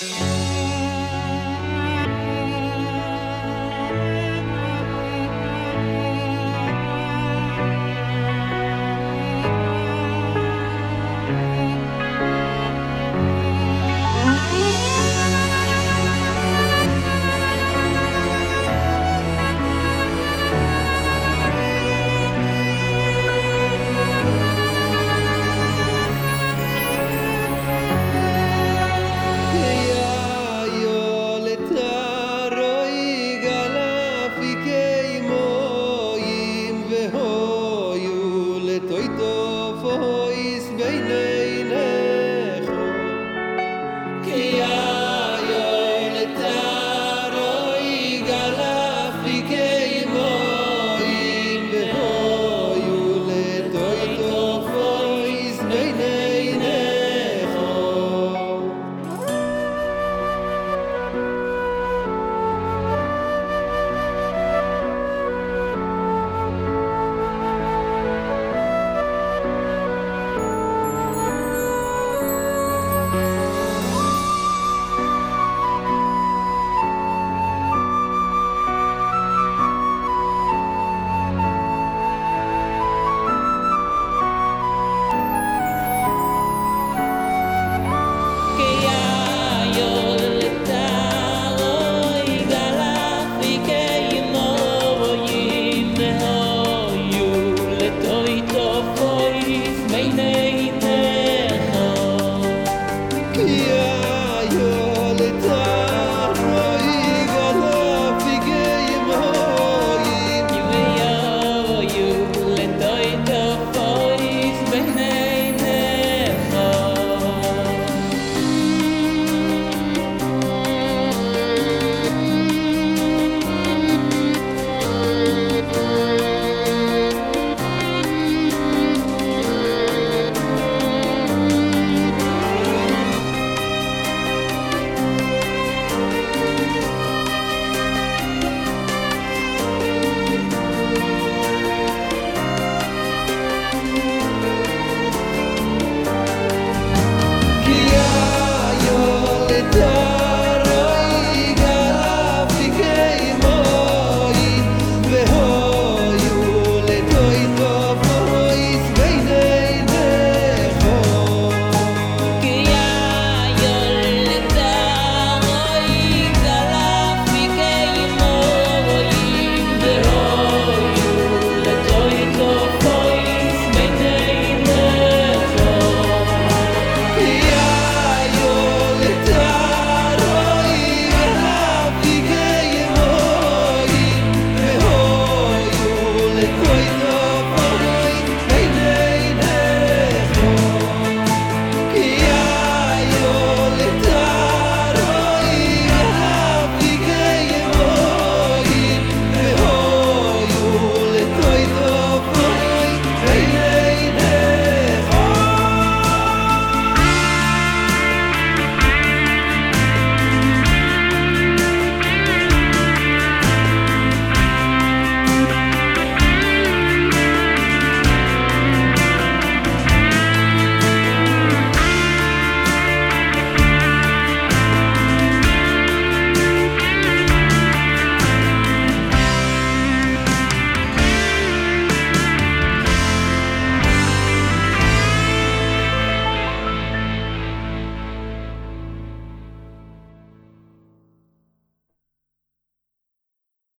Bye.